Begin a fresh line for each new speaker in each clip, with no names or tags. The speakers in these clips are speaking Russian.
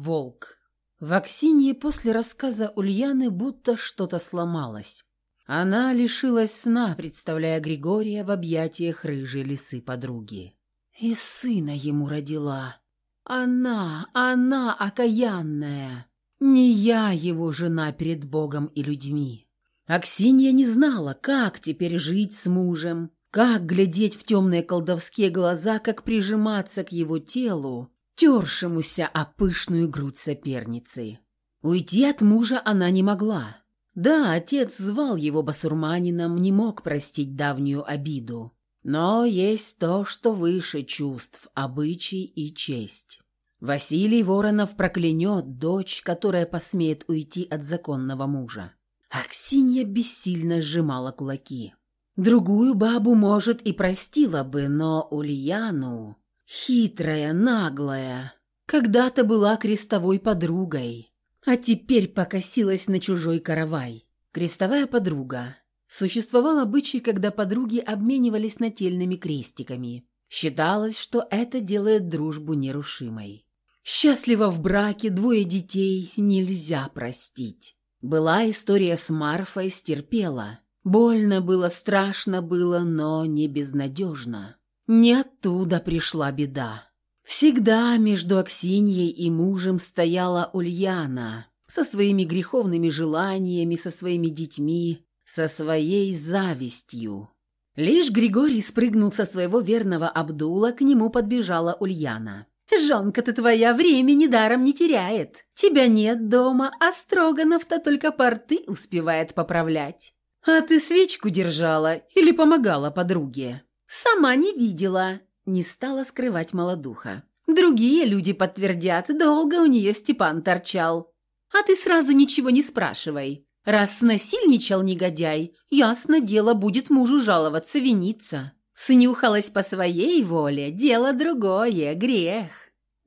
Волк. В Аксинье после рассказа Ульяны будто что-то сломалось. Она лишилась сна, представляя Григория в объятиях рыжей лисы подруги. И сына ему родила. Она, она окаянная. Не я его жена перед Богом и людьми. Аксинья не знала, как теперь жить с мужем, как глядеть в темные колдовские глаза, как прижиматься к его телу, тершемуся о пышную грудь соперницы. Уйти от мужа она не могла. Да, отец звал его басурманином, не мог простить давнюю обиду. Но есть то, что выше чувств, обычай и честь. Василий Воронов проклянет дочь, которая посмеет уйти от законного мужа. Аксинья бессильно сжимала кулаки. Другую бабу, может, и простила бы, но Ульяну... Хитрая, наглая. Когда-то была крестовой подругой, а теперь покосилась на чужой каравай. Крестовая подруга. Существовал обычай, когда подруги обменивались нательными крестиками. Считалось, что это делает дружбу нерушимой. Счастливо в браке, двое детей, нельзя простить. Была история с Марфой, стерпела. Больно было, страшно было, но не безнадежно. Не оттуда пришла беда. Всегда между Аксиньей и мужем стояла Ульяна со своими греховными желаниями, со своими детьми, со своей завистью. Лишь Григорий спрыгнул со своего верного Абдула, к нему подбежала Ульяна. «Жонка-то твоя времени даром не теряет. Тебя нет дома, а Строганов-то только порты успевает поправлять. А ты свечку держала или помогала подруге?» «Сама не видела», — не стала скрывать молодуха. «Другие люди подтвердят, долго у нее Степан торчал. А ты сразу ничего не спрашивай. Раз снасильничал негодяй, ясно дело, будет мужу жаловаться, виниться. Снюхалась по своей воле, дело другое, грех».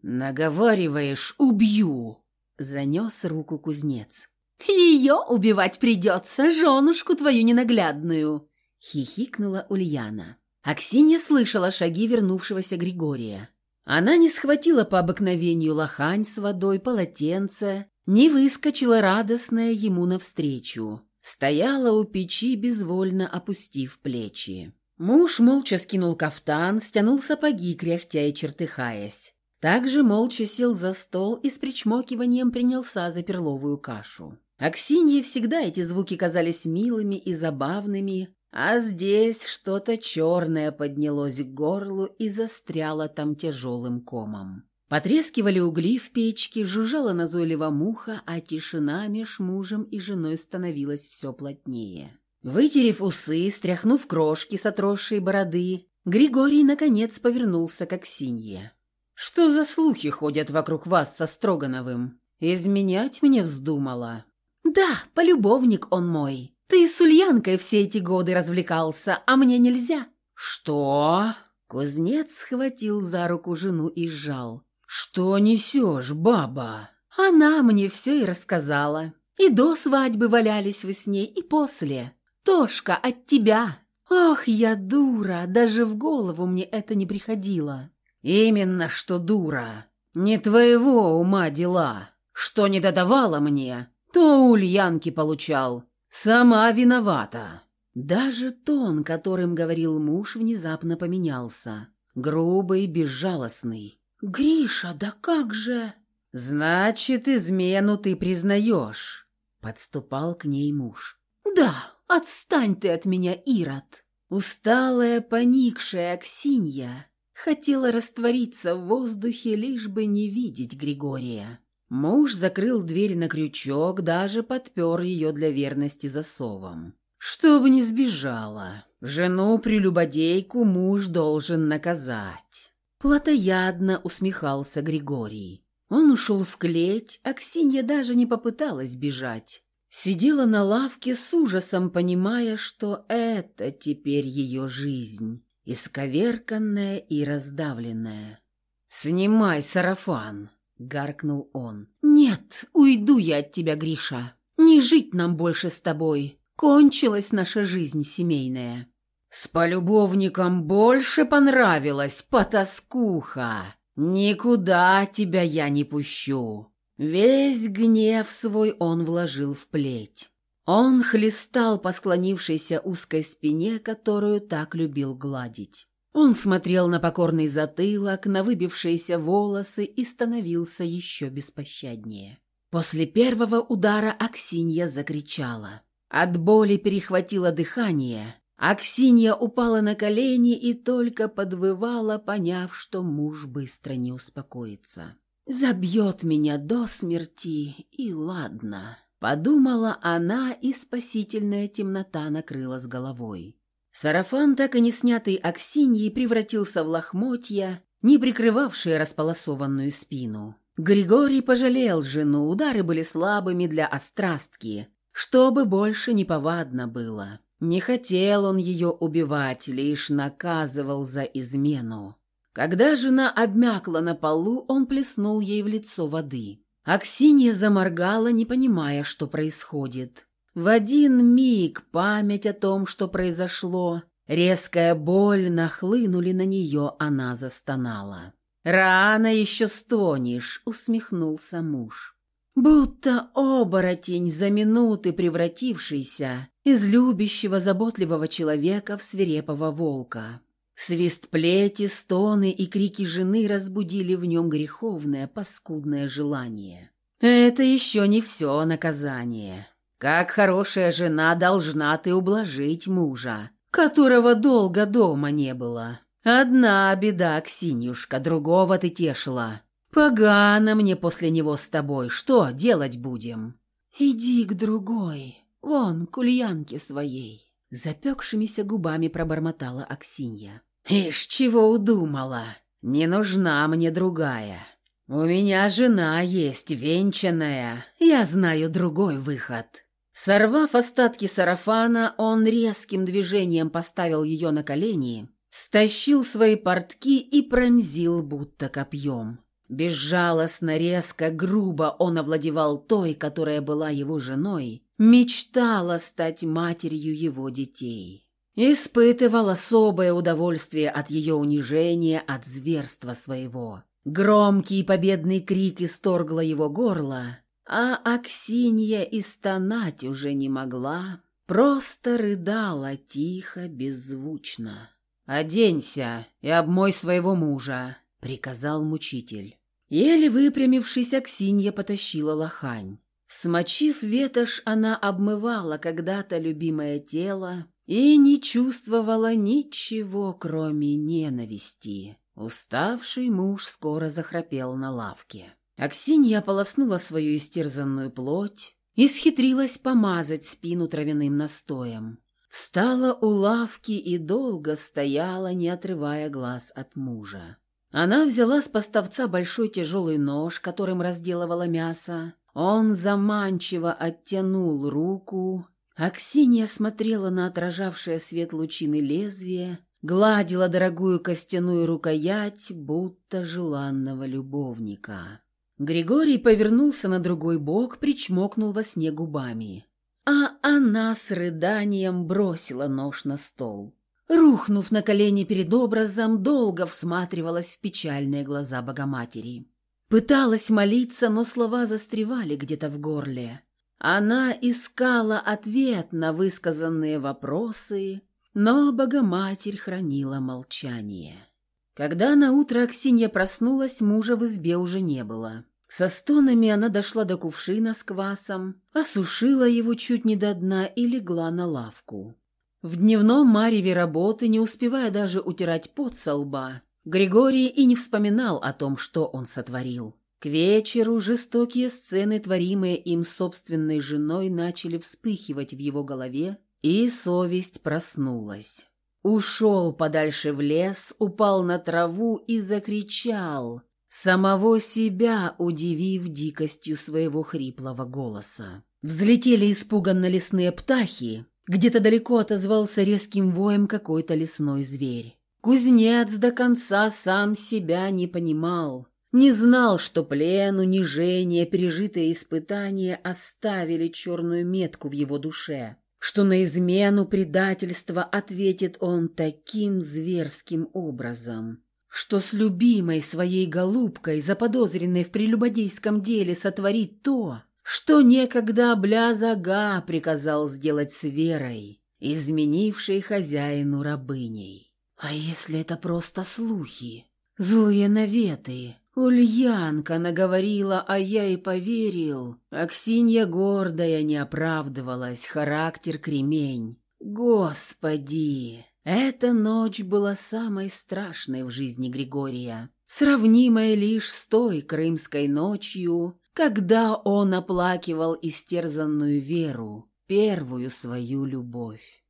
«Наговариваешь, убью!» — занес руку кузнец.
«Ее убивать придется, женушку твою ненаглядную!» — хихикнула Ульяна. Аксинья слышала шаги вернувшегося Григория. Она не схватила по обыкновению лохань с водой, полотенце, не выскочила радостная ему навстречу. Стояла у печи, безвольно опустив плечи. Муж молча скинул кафтан, стянул сапоги, кряхтя и чертыхаясь. Также молча сел за стол и с причмокиванием принялся за перловую кашу. Аксинье всегда эти звуки казались милыми и забавными, а здесь что-то черное поднялось к горлу и застряло там тяжелым комом. Потрескивали угли в печке, жужжала назойливо муха, а тишина меж мужем и женой становилась все плотнее. Вытерев усы, стряхнув крошки с отросшей бороды, Григорий, наконец, повернулся к Аксинье. «Что за слухи ходят вокруг вас со Строгановым? Изменять мне вздумала?» «Да, полюбовник он мой», ты с Ульянкой все эти годы развлекался, а мне нельзя».
«Что?»
Кузнец схватил за руку жену и сжал.
«Что несешь, баба?»
Она мне все и рассказала. И до свадьбы валялись вы с ней, и после. Тошка, от тебя. Ох, я дура, даже в голову мне это не приходило.
Именно что дура. Не твоего ума дела. Что не додавала мне, то у Ульянки получал. «Сама виновата».
Даже тон, которым говорил муж, внезапно поменялся. Грубый, безжалостный. «Гриша, да как же...»
«Значит, измену ты признаешь», — подступал к ней муж.
«Да, отстань ты от меня, Ирод!» Усталая, поникшая Аксинья хотела раствориться в воздухе, лишь бы не видеть Григория. Муж закрыл дверь на крючок, даже подпер ее для верности засовом. Чтобы не сбежала. Жену-прелюбодейку муж должен наказать. Платоядно усмехался Григорий. Он ушел в клеть, а Ксинья даже не попыталась бежать. Сидела на лавке с ужасом, понимая, что это теперь ее жизнь, исковерканная и раздавленная. «Снимай сарафан!» — гаркнул он. «Нет, уйду я от тебя, Гриша. Не жить нам больше с тобой. Кончилась наша жизнь семейная».
«С полюбовником больше понравилась, потаскуха. Никуда тебя я не пущу».
Весь гнев свой он вложил в плеть. Он хлестал по склонившейся узкой спине, которую так любил гладить. Он смотрел на покорный затылок, на выбившиеся волосы и становился еще беспощаднее. После первого удара Аксинья закричала. От боли перехватило дыхание. Аксинья упала на колени и только подвывала, поняв, что муж быстро не успокоится. «Забьет меня до смерти, и ладно», — подумала она, и спасительная темнота накрыла с головой. Сарафан, так и не снятый Аксиньей, превратился в лохмотья, не прикрывавшие располосованную спину. Григорий пожалел жену, удары были слабыми для острастки, чтобы больше не повадно было. Не хотел он ее убивать, лишь наказывал за измену. Когда жена обмякла на полу, он плеснул ей в лицо воды. Аксинья заморгала, не понимая, что происходит. В один миг память о том, что произошло, резкая боль нахлынули на нее, она застонала. «Рано еще стонешь», — усмехнулся муж. Будто оборотень за минуты превратившийся из любящего, заботливого человека в свирепого волка. Свист плети, стоны и крики жены разбудили в нем греховное, паскудное желание. Это еще не все наказание. Как хорошая жена должна ты ублажить мужа, которого долго дома не было. Одна беда, Ксинюшка, другого ты тешила. Погано мне после него с тобой, что делать будем? Иди к другой, вон, к Ульянке своей. Запекшимися губами пробормотала Аксинья. «Ишь, чего удумала? Не нужна мне другая. У меня жена есть, венчанная. Я знаю другой выход». Сорвав остатки сарафана, он резким движением поставил ее на колени, стащил свои портки и пронзил будто копьем. Безжалостно, резко, грубо он овладевал той, которая была его женой, мечтала стать матерью его детей. Испытывал особое удовольствие от ее унижения, от зверства своего. Громкий победный крик исторгло его горло, а Аксинья и стонать уже не могла, просто рыдала тихо, беззвучно. «Оденься и обмой своего мужа», — приказал мучитель. Еле выпрямившись, Аксинья потащила лохань. Смочив ветошь, она обмывала когда-то любимое тело и не чувствовала ничего, кроме ненависти. Уставший муж скоро захрапел на лавке. Аксинья ополоснула свою истерзанную плоть и схитрилась помазать спину травяным настоем. Встала у лавки и долго стояла, не отрывая глаз от мужа. Она взяла с поставца большой тяжелый нож, которым разделывала мясо. Он заманчиво оттянул руку. Аксинья смотрела на отражавшее свет лучины лезвие, гладила дорогую костяную рукоять, будто желанного любовника. Григорий повернулся на другой бок, причмокнул во сне губами. А она с рыданием бросила нож на стол. Рухнув на колени перед образом, долго всматривалась в печальные глаза Богоматери. Пыталась молиться, но слова застревали где-то в горле. Она искала ответ на высказанные вопросы, но Богоматерь хранила молчание. Когда на утро Аксинья проснулась, мужа в избе уже не было. Со стонами она дошла до кувшина с квасом, осушила его чуть не до дна и легла на лавку. В дневном мареве работы, не успевая даже утирать пот со лба, Григорий и не вспоминал о том, что он сотворил. К вечеру жестокие сцены, творимые им собственной женой, начали вспыхивать в его голове, и совесть проснулась. Ушел подальше в лес, упал на траву и закричал, самого себя удивив дикостью своего хриплого голоса. Взлетели испуганно лесные птахи, где-то далеко отозвался резким воем какой-то лесной зверь. Кузнец до конца сам себя не понимал. Не знал, что плен, унижение, пережитые испытания оставили черную метку в его душе, что на измену предательства ответит он таким зверским образом, что с любимой своей голубкой, заподозренной в прелюбодейском деле, сотворит то, что некогда Блязага приказал сделать с Верой, изменившей хозяину рабыней. А если это просто слухи, злые наветы? Ульянка наговорила, а я и поверил. Аксинья гордая не оправдывалась, характер кремень. Господи! Эта ночь была самой страшной в жизни Григория, сравнимая лишь с той крымской ночью, когда он оплакивал истерзанную веру, первую свою любовь.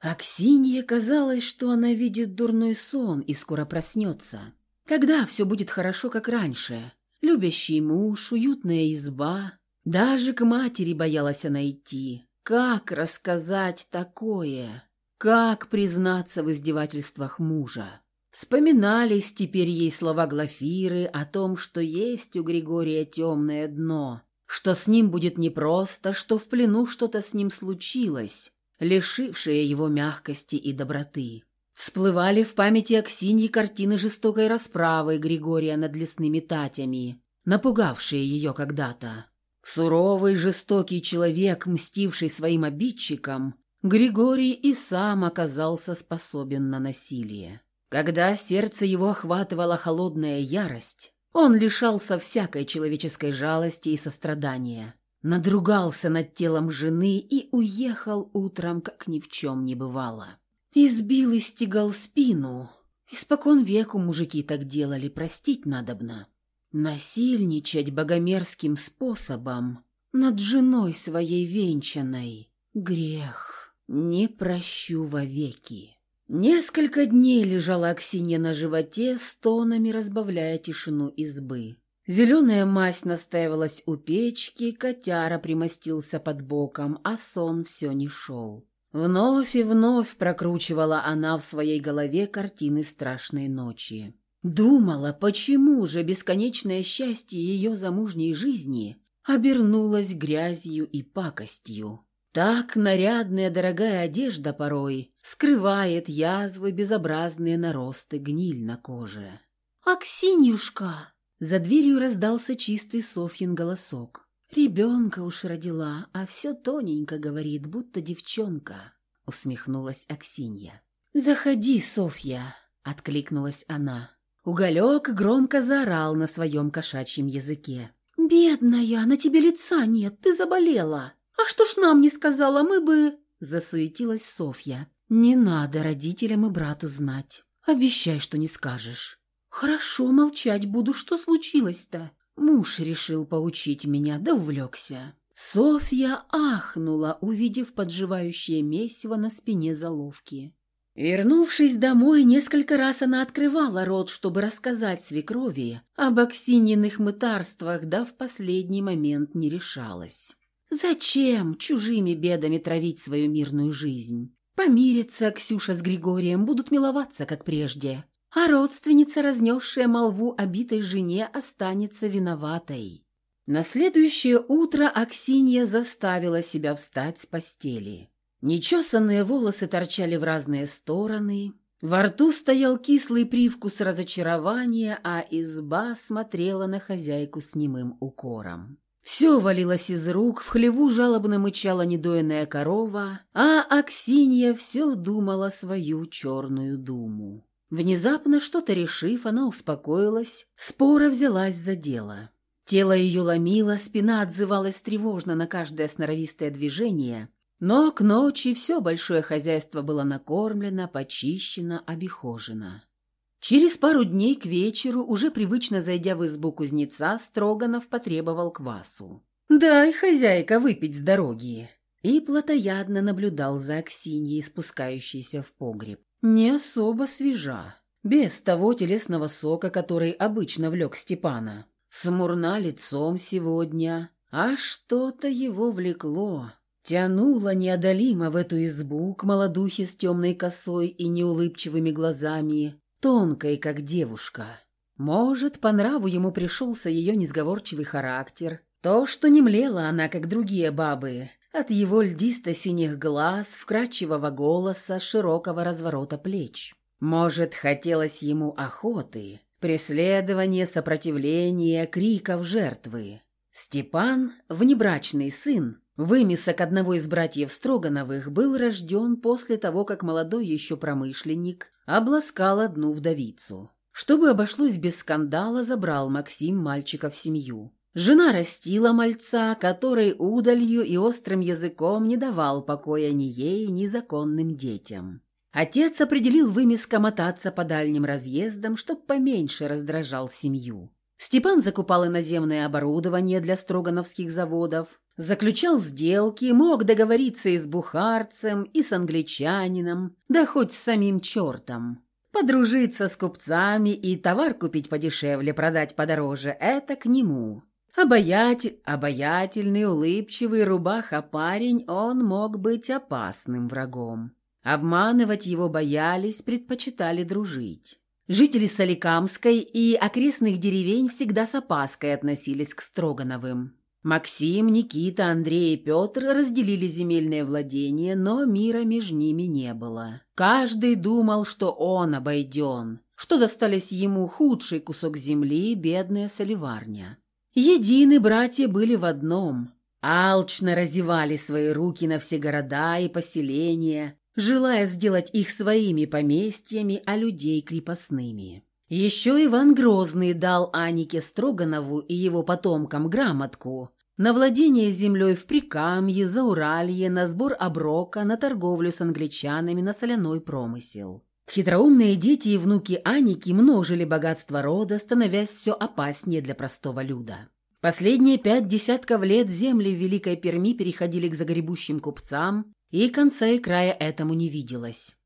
Аксинье казалось, что она видит дурной сон и скоро проснется. Когда все будет хорошо, как раньше. Любящий муж, уютная изба. Даже к матери боялась она идти. Как рассказать такое? Как признаться в издевательствах мужа? Вспоминались теперь ей слова Глафиры о том, что есть у Григория темное дно, что с ним будет непросто, что в плену что-то с ним случилось, лишившее его мягкости и доброты. Всплывали в памяти Аксиньи картины жестокой расправы Григория над лесными татями, напугавшие ее когда-то. Суровый, жестокий человек, мстивший своим обидчикам, Григорий и сам оказался способен на насилие. Когда сердце его охватывала холодная ярость, он лишался всякой человеческой жалости и сострадания, надругался над телом жены и уехал утром, как ни в чем не бывало. Избил и стегал спину. Испокон веку мужики так делали, простить надобно. Насильничать богомерзким способом над женой своей венчанной — грех не прощу вовеки. Несколько дней лежала Аксинья на животе, стонами разбавляя тишину избы. Зеленая мазь настаивалась у печки, котяра примостился под боком, а сон все не шел. Вновь и вновь прокручивала она в своей голове картины страшной ночи. Думала, почему же бесконечное счастье ее замужней жизни обернулось грязью и пакостью. Так нарядная дорогая одежда порой скрывает язвы, безобразные наросты, гниль на коже. «Аксиньюшка!» За дверью раздался чистый Софьин голосок. «Ребенка уж родила, а все тоненько говорит, будто девчонка», — усмехнулась Аксинья. «Заходи, Софья!» — откликнулась она. Уголек громко заорал на своем кошачьем языке. «Бедная, на тебе лица нет, ты заболела!» «А что ж нам не сказала, мы бы...» — засуетилась Софья. «Не надо родителям и брату знать. Обещай, что не скажешь». «Хорошо, молчать буду. Что случилось-то?» Муж решил поучить меня, да увлекся. Софья ахнула, увидев подживающее месиво на спине заловки. Вернувшись домой, несколько раз она открывала рот, чтобы рассказать свекрови об Аксиньиных мытарствах, да в последний момент не решалась. Зачем чужими бедами травить свою мирную жизнь? Помирятся Ксюша с Григорием, будут миловаться, как прежде. А родственница, разнесшая молву обитой жене, останется виноватой. На следующее утро Аксинья заставила себя встать с постели. Нечесанные волосы торчали в разные стороны, во рту стоял кислый привкус разочарования, а изба смотрела на хозяйку с немым укором. Все валилось из рук, в хлеву жалобно мычала недоенная корова, а Аксинья все думала свою черную думу. Внезапно, что-то решив, она успокоилась, спора взялась за дело. Тело ее ломило, спина отзывалась тревожно на каждое сноровистое движение, но к ночи все большое хозяйство было накормлено, почищено, обихожено. Через пару дней к вечеру, уже привычно зайдя в избу кузнеца, Строганов потребовал квасу. «Дай, хозяйка, выпить с дороги!» И плотоядно наблюдал за Аксиньей, спускающейся в погреб. Не особо свежа, без того телесного сока, который обычно влек Степана. Смурна лицом сегодня, а что-то его влекло. Тянуло неодолимо в эту избу к молодухе с темной косой и неулыбчивыми глазами, тонкой, как девушка. Может, по нраву ему пришелся ее несговорчивый характер, то, что не млела она, как другие бабы, от его льдисто-синих глаз, вкрадчивого голоса, широкого разворота плеч. Может, хотелось ему охоты, преследования, сопротивления, криков жертвы. Степан, внебрачный сын, вымесок одного из братьев Строгановых, был рожден после того, как молодой еще промышленник обласкал одну вдовицу. Чтобы обошлось без скандала, забрал Максим мальчика в семью. Жена растила мальца, который удалью и острым языком не давал покоя ни ей, ни законным детям. Отец определил вымеска мотаться по дальним разъездам, чтоб поменьше раздражал семью. Степан закупал иноземное оборудование для строгановских заводов, заключал сделки, мог договориться и с бухарцем, и с англичанином, да хоть с самим чертом. Подружиться с купцами и товар купить подешевле, продать подороже – это к нему. Обаятель, обаятельный, улыбчивый рубаха парень, он мог быть опасным врагом. Обманывать его боялись, предпочитали дружить. Жители Соликамской и окрестных деревень всегда с опаской относились к Строгановым. Максим, Никита, Андрей и Петр разделили земельные владения, но мира между ними не было. Каждый думал, что он обойден, что достались ему худший кусок земли, бедная соливарня. Едины братья были в одном. Алчно разевали свои руки на все города и поселения, желая сделать их своими поместьями, а людей крепостными. Еще Иван Грозный дал Анике Строганову и его потомкам грамотку на владение землей в Прикамье, Зауралье, на сбор оброка, на торговлю с англичанами, на соляной промысел. Хитроумные дети и внуки Аники множили богатство рода, становясь все опаснее для простого люда. Последние пять десятков лет земли в Великой Перми переходили к загребущим купцам, и конца и края этому не виделось.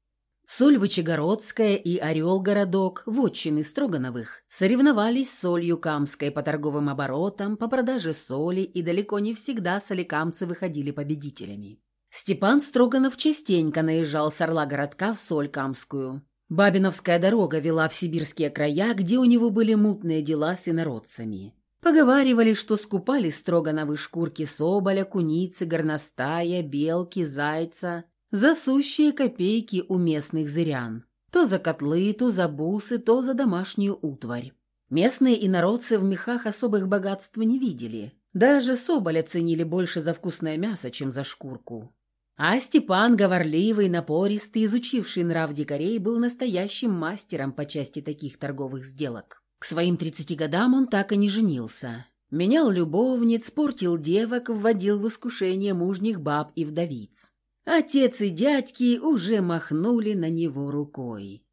Соль-Вычегородская и Орел-городок, вотчины Строгановых, соревновались с солью Камской по торговым оборотам, по продаже соли, и далеко не всегда соликамцы выходили победителями. Степан Строганов частенько наезжал с орла городка в соль камскую. Бабиновская дорога вела в сибирские края, где у него были мутные дела с инородцами. Поговаривали, что скупали Строгановы шкурки соболя, куницы, горностая, белки, зайца за сущие копейки у местных зырян. То за котлы, то за бусы, то за домашнюю утварь. Местные инородцы в мехах особых богатств не видели. Даже соболя ценили больше за вкусное мясо, чем за шкурку. А Степан, говорливый, напористый, изучивший нрав дикарей, был настоящим мастером по части таких торговых сделок. К своим 30 годам он так и не женился. Менял любовниц, портил девок, вводил в искушение мужних баб и вдовиц. Отец и дядьки уже махнули на него рукой.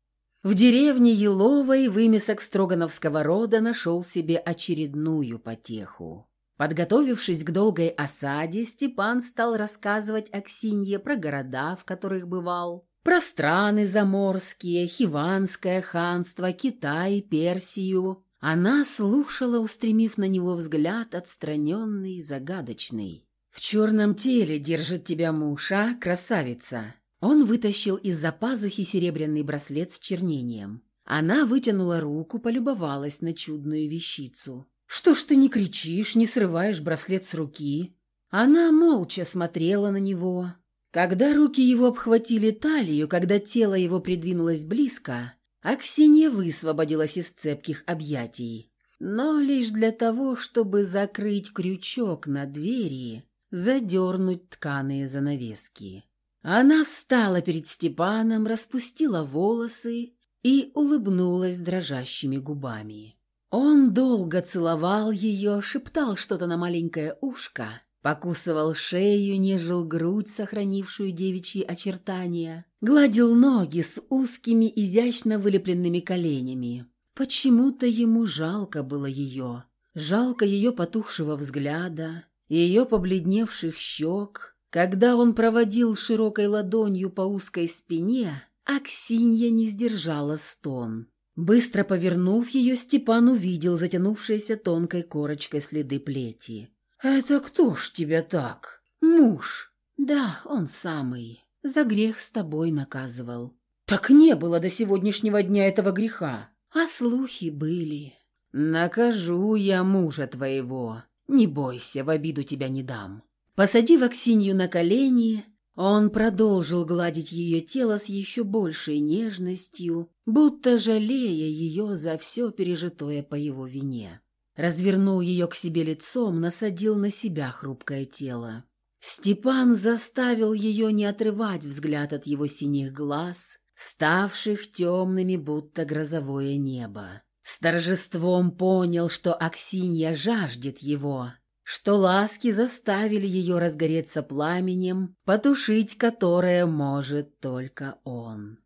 В деревне Еловой вымесок строгановского рода нашел себе очередную потеху. Подготовившись к долгой осаде, Степан стал рассказывать Аксинье про города, в которых бывал, про страны заморские, Хиванское ханство, Китай, Персию. Она слушала, устремив на него взгляд отстраненный, загадочный. «В черном теле держит тебя муж, а, красавица?» Он вытащил из-за пазухи серебряный браслет с чернением. Она вытянула руку, полюбовалась на чудную вещицу. «Что ж ты не кричишь, не срываешь браслет с руки?» Она молча смотрела на него. Когда руки его обхватили талию, когда тело его придвинулось близко, Аксинья высвободилась из цепких объятий. Но лишь для того, чтобы закрыть крючок на двери, задернуть тканые занавески. Она встала перед Степаном, распустила волосы и улыбнулась дрожащими губами. Он долго целовал ее, шептал что-то на маленькое ушко, покусывал шею, нежил грудь, сохранившую девичьи очертания, гладил ноги с узкими, изящно вылепленными коленями. Почему-то ему жалко было ее, жалко ее потухшего взгляда, ее побледневших щек. Когда он проводил широкой ладонью по узкой спине, Аксинья не сдержала стон. Быстро повернув ее, Степан увидел затянувшиеся тонкой корочкой следы плети. «Это кто ж тебя так? Муж?» «Да, он самый. За грех с тобой наказывал». «Так не было до сегодняшнего дня этого греха». «А слухи были». «Накажу я мужа твоего. Не бойся, в обиду тебя не дам». Посадив Аксинью на колени, Он продолжил гладить ее тело с еще большей нежностью, будто жалея ее за все пережитое по его вине. Развернул ее к себе лицом, насадил на себя хрупкое тело. Степан заставил ее не отрывать взгляд от его синих глаз, ставших темными, будто грозовое небо. С торжеством понял, что Аксинья жаждет его, что ласки заставили ее разгореться пламенем, потушить которое может только он.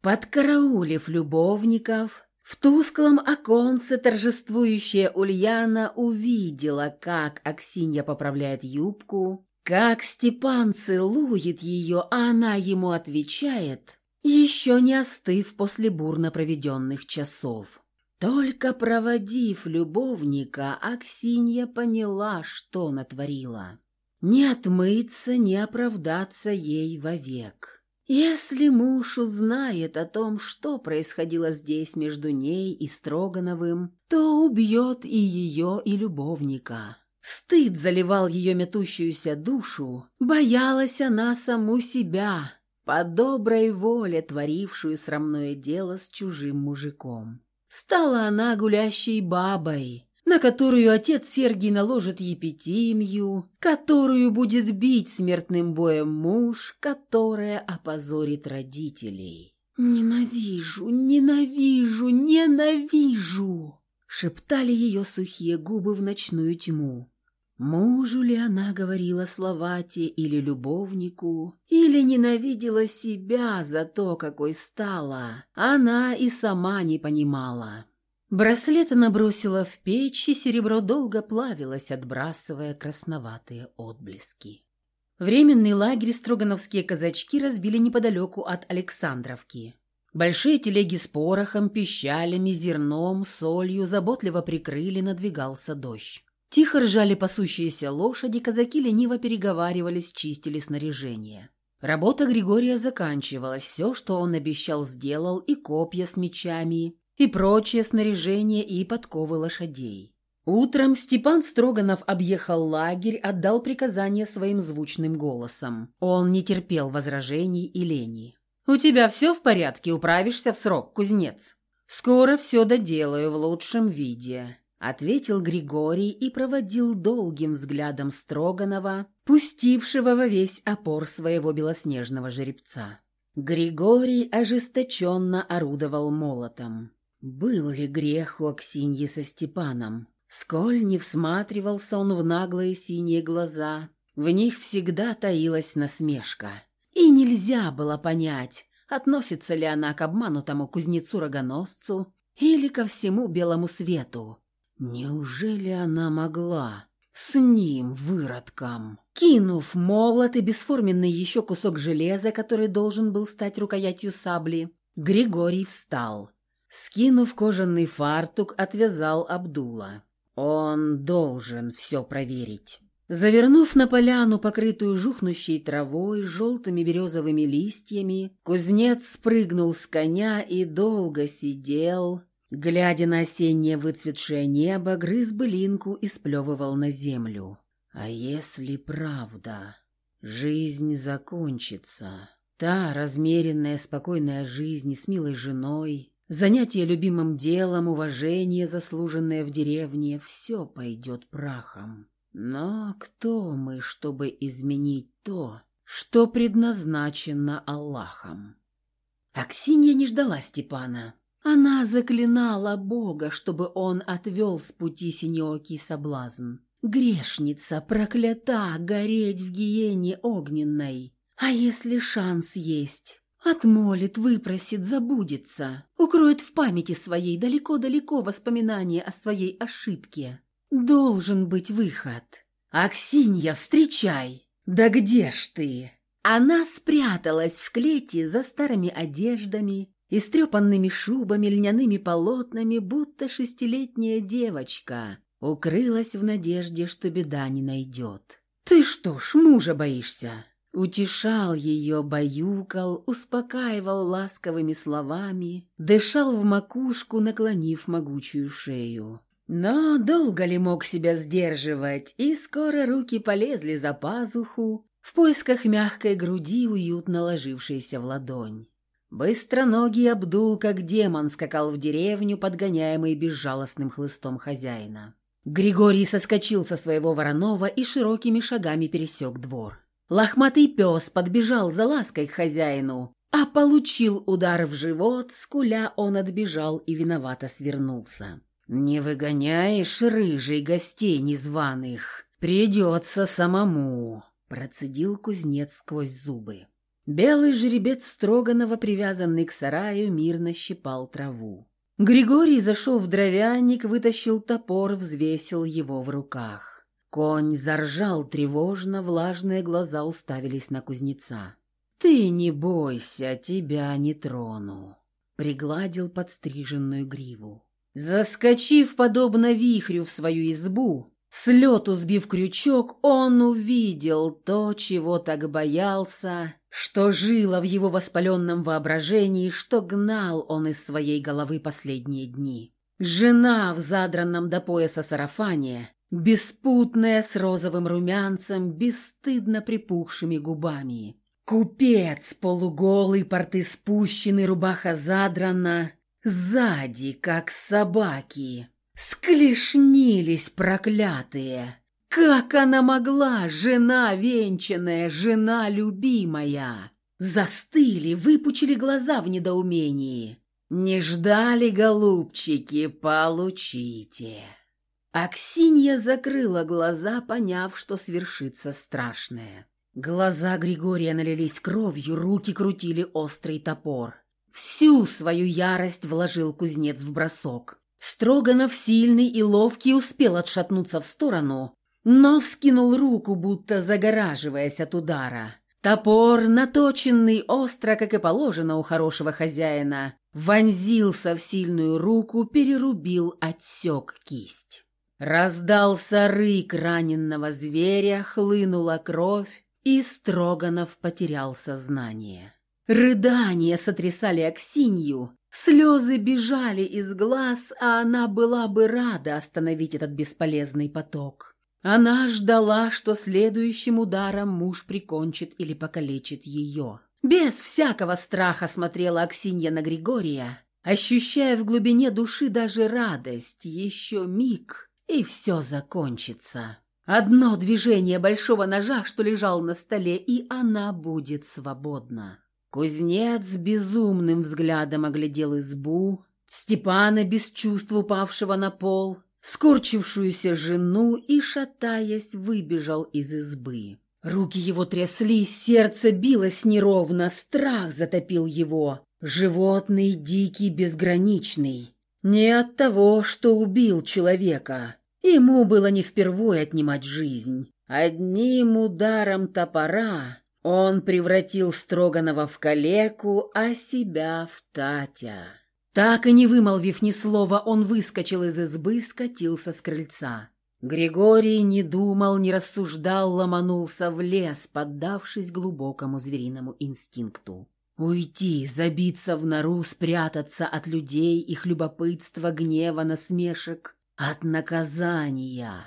Подкараулив любовников, в тусклом оконце торжествующая Ульяна увидела, как Аксинья поправляет юбку, как Степан целует ее, а она ему отвечает, еще не остыв после бурно проведенных часов. Только проводив любовника, Аксинья поняла, что натворила. Не отмыться, не оправдаться ей вовек. Если муж узнает о том, что происходило здесь между ней и Строгановым, то убьет и ее, и любовника. Стыд заливал ее метущуюся душу, боялась она саму себя, по доброй воле творившую срамное дело с чужим мужиком. Стала она гулящей бабой, на которую отец Сергий наложит епитимию, которую будет бить смертным боем муж, которая опозорит родителей. «Ненавижу, ненавижу, ненавижу!» шептали ее сухие губы в ночную тьму. Мужу ли она говорила слова те или любовнику, или ненавидела себя за то, какой стала, она и сама не понимала. Браслет она бросила в печь, и серебро долго плавилось, отбрасывая красноватые отблески. Временный лагерь строгановские казачки разбили неподалеку от Александровки. Большие телеги с порохом, пищалями, зерном, солью заботливо прикрыли, надвигался дождь. Тихо ржали пасущиеся лошади, казаки лениво переговаривались, чистили снаряжение. Работа Григория заканчивалась, все, что он обещал, сделал, и копья с мечами, и прочее снаряжение, и подковы лошадей. Утром Степан Строганов объехал лагерь, отдал приказание своим звучным голосом. Он не терпел возражений и лени. «У тебя все в порядке, управишься в срок, кузнец?» «Скоро все доделаю в лучшем виде», ответил Григорий и проводил долгим взглядом Строганова, пустившего во весь опор своего белоснежного жеребца. Григорий ожесточенно орудовал молотом. Был ли грех у Аксиньи со Степаном? Сколь не всматривался он в наглые синие глаза, в них всегда таилась насмешка. И нельзя было понять, относится ли она к обманутому кузнецу-рогоносцу или ко всему белому свету, Неужели она могла? С ним, выродком. Кинув молот и бесформенный еще кусок железа, который должен был стать рукоятью сабли, Григорий встал. Скинув кожаный фартук, отвязал Абдула. Он должен все проверить. Завернув на поляну, покрытую жухнущей травой, желтыми березовыми листьями, кузнец спрыгнул с коня и долго сидел, Глядя на осеннее выцветшее небо, грыз былинку и сплевывал на землю. А если правда? Жизнь закончится. Та размеренная, спокойная жизнь с милой женой, занятие любимым делом, уважение, заслуженное в деревне, все пойдет прахом. Но кто мы, чтобы изменить то, что предназначено Аллахом? Аксинья не ждала Степана. Она заклинала Бога, чтобы он отвел с пути синеокий соблазн. Грешница проклята гореть в гиене огненной. А если шанс есть? Отмолит, выпросит, забудется. Укроет в памяти своей далеко-далеко воспоминания о своей ошибке. Должен быть выход. «Аксинья, встречай!» «Да где ж ты?» Она спряталась в клете за старыми одеждами, истрепанными шубами, льняными полотнами, будто шестилетняя девочка, укрылась в надежде, что беда не найдет. «Ты что ж, мужа боишься?» Утешал ее, баюкал, успокаивал ласковыми словами, дышал в макушку, наклонив могучую шею. Но долго ли мог себя сдерживать, и скоро руки полезли за пазуху, в поисках мягкой груди, уютно ложившейся в ладонь. Быстроногий Абдул, как демон, скакал в деревню, подгоняемый безжалостным хлыстом хозяина. Григорий соскочил со своего вороного и широкими шагами пересек двор. Лохматый пес подбежал за лаской к хозяину, а получил удар в живот, скуля он отбежал и виновато свернулся. «Не выгоняешь, рыжий, гостей незваных, придется самому», – процедил кузнец сквозь зубы. Белый жеребец Строганова, привязанный к сараю, мирно щипал траву. Григорий зашел в дровяник, вытащил топор, взвесил его в руках. Конь заржал тревожно, влажные глаза уставились на кузнеца. «Ты не бойся, тебя не трону», — пригладил подстриженную гриву. Заскочив, подобно вихрю, в свою избу, с лету сбив крючок, он увидел то, чего так боялся, что жило в его воспаленном воображении, что гнал он из своей головы последние дни. Жена в задранном до пояса сарафане, беспутная с розовым румянцем, бесстыдно припухшими губами. Купец, полуголый, порты спущены, рубаха задрана, сзади, как собаки. Склешнились проклятые. Как она могла, жена венчанная, жена любимая? Застыли, выпучили глаза в недоумении. Не ждали, голубчики, получите. Аксинья закрыла глаза, поняв, что свершится страшное. Глаза Григория налились кровью, руки крутили острый топор. Всю свою ярость вложил кузнец в бросок. Строганов сильный и ловкий успел отшатнуться в сторону, но вскинул руку, будто загораживаясь от удара. Топор, наточенный остро, как и положено у хорошего хозяина, вонзился в сильную руку, перерубил, отсек кисть. Раздался рык раненного зверя, хлынула кровь, и Строганов потерял сознание. Рыдания сотрясали Аксинью, слезы бежали из глаз, а она была бы рада остановить этот бесполезный поток. Она ждала, что следующим ударом муж прикончит или покалечит ее. Без всякого страха смотрела Аксинья на Григория, ощущая в глубине души даже радость, еще миг, и все закончится. Одно движение большого ножа, что лежал на столе, и она будет свободна. Кузнец безумным взглядом оглядел избу, Степана без чувств упавшего на пол, скорчившуюся жену и, шатаясь, выбежал из избы. Руки его тряслись, сердце билось неровно, страх затопил его, животный, дикий, безграничный. Не от того, что убил человека, Ему было не впервой отнимать жизнь. Одним ударом топора он превратил Строганова в калеку, а себя в Татя. Так и не вымолвив ни слова, он выскочил из избы, скатился с крыльца. Григорий не думал, не рассуждал, ломанулся в лес, поддавшись глубокому звериному инстинкту. Уйти, забиться в нору, спрятаться от людей, их любопытства, гнева, насмешек, от наказания.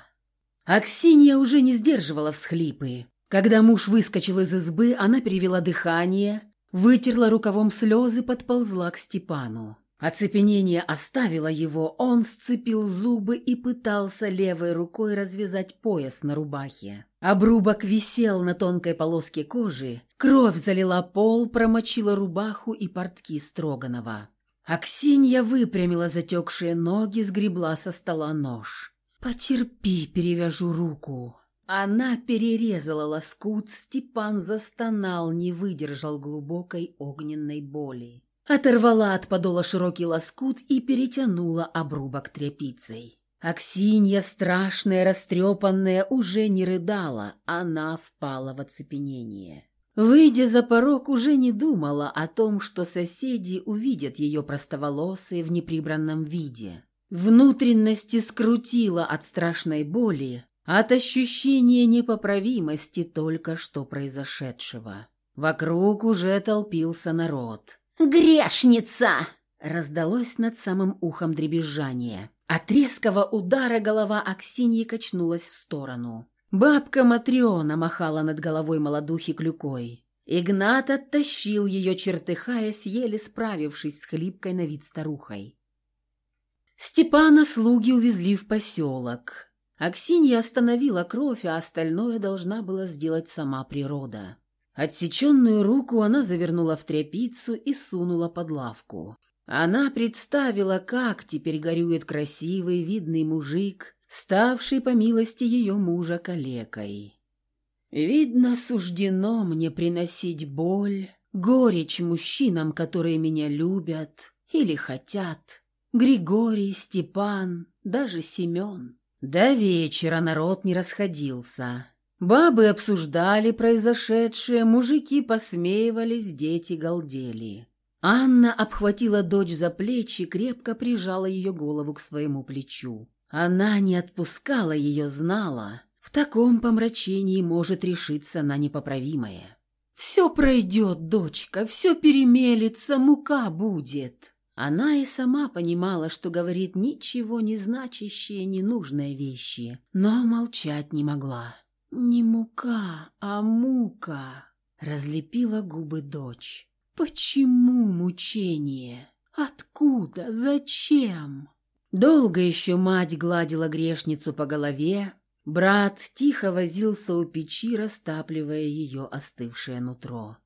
Аксинья уже не сдерживала всхлипы. Когда муж выскочил из избы, она перевела дыхание, вытерла рукавом слезы, подползла к Степану. Оцепенение оставило его, он сцепил зубы и пытался левой рукой развязать пояс на рубахе. Обрубок висел на тонкой полоске кожи, кровь залила пол, промочила рубаху и портки Строганова. Аксинья выпрямила затекшие ноги, сгребла со стола нож. «Потерпи, перевяжу руку». Она перерезала лоскут, Степан застонал, не выдержал глубокой огненной боли. Оторвала от подола широкий лоскут и перетянула обрубок тряпицей. Аксинья, страшная, растрепанная, уже не рыдала, она впала в оцепенение. Выйдя за порог, уже не думала о том, что соседи увидят ее простоволосые в неприбранном виде. Внутренности скрутила от страшной боли, от ощущения непоправимости только что произошедшего. Вокруг уже толпился народ. «Грешница!» Раздалось над самым ухом дребезжание. От резкого удара голова Аксиньи качнулась в сторону. Бабка Матриона махала над головой молодухи клюкой. Игнат оттащил ее, чертыхаясь, еле справившись с хлипкой на вид старухой. Степана слуги увезли в поселок. Аксинья остановила кровь, а остальное должна была сделать сама природа. Отсеченную руку она завернула в тряпицу и сунула под лавку. Она представила, как теперь горюет красивый, видный мужик, ставший по милости ее мужа калекой. Видно, суждено мне приносить боль, горечь мужчинам, которые меня любят или хотят. Григорий, Степан, даже Семен. До вечера народ не расходился. Бабы обсуждали произошедшее, мужики посмеивались, дети галдели. Анна обхватила дочь за плечи, крепко прижала ее голову к своему плечу. Она не отпускала ее, знала. В таком помрачении может решиться на непоправимое. «Все пройдет, дочка, все перемелется, мука будет». Она и сама понимала, что говорит ничего не значащие, ненужные вещи, но молчать не могла. «Не мука, а мука», — разлепила губы дочь. «Почему мучение? Откуда? Зачем?» Долго еще мать гладила грешницу по голове, брат тихо возился у печи, растапливая ее остывшее нутро.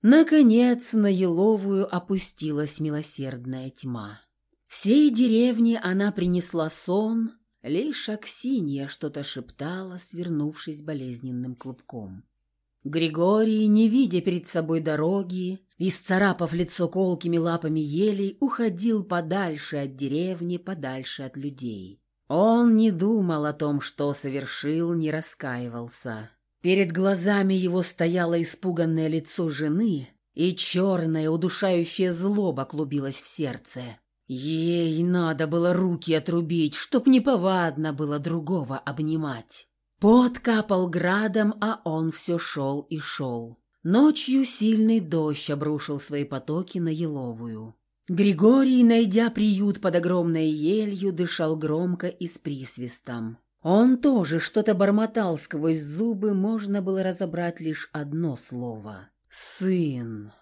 Наконец на Еловую опустилась милосердная тьма. Всей деревне она принесла сон, лишь Аксинья что-то шептала, свернувшись болезненным клубком. Григорий, не видя перед собой дороги, исцарапав лицо колкими лапами елей, уходил подальше от деревни, подальше от людей. Он не думал о том, что совершил, не раскаивался. Перед глазами его стояло испуганное лицо жены, и черная удушающая злоба клубилась в сердце. Ей надо было руки отрубить, чтоб неповадно было другого обнимать. Пот капал градом, а он все шел и шел. Ночью сильный дождь обрушил свои потоки на еловую. Григорий, найдя приют под огромной елью, дышал громко и с присвистом. Он тоже что-то бормотал сквозь зубы, можно было разобрать лишь одно слово. «Сын».